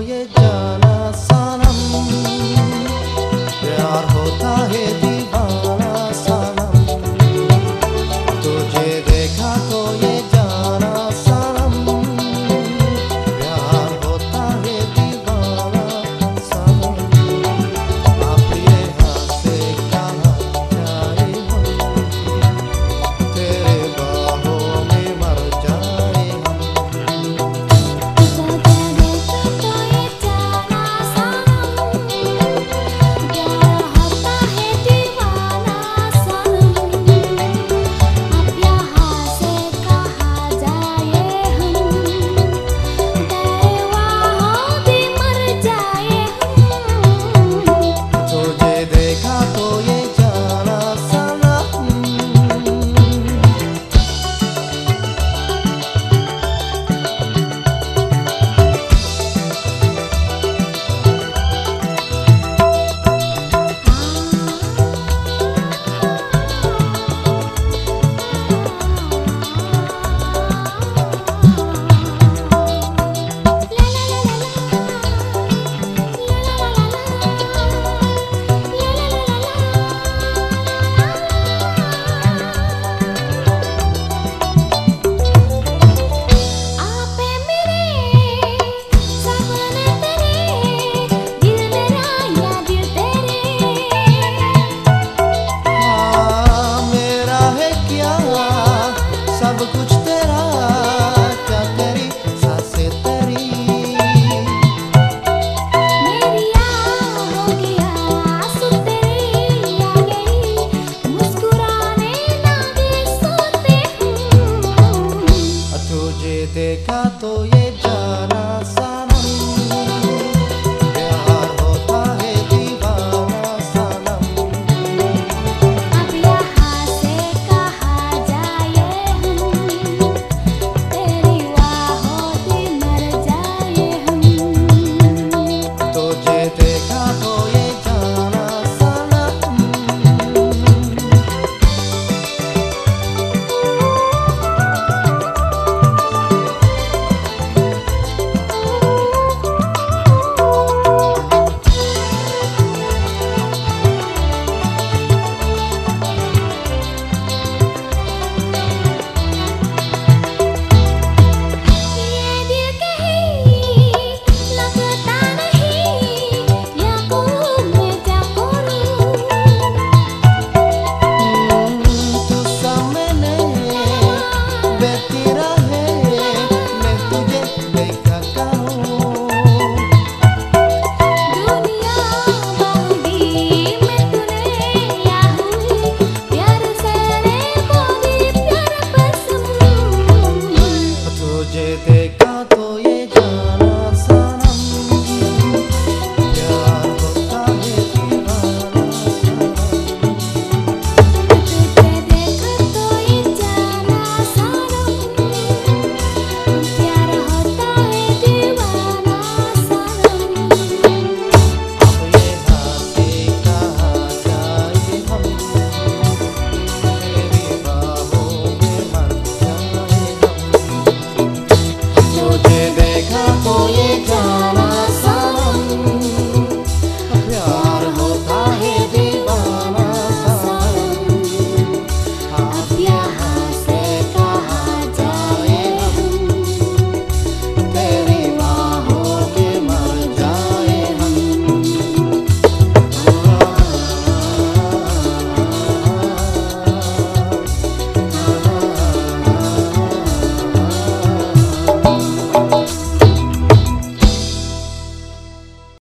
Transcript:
ये जाना सनम। प्यार होता है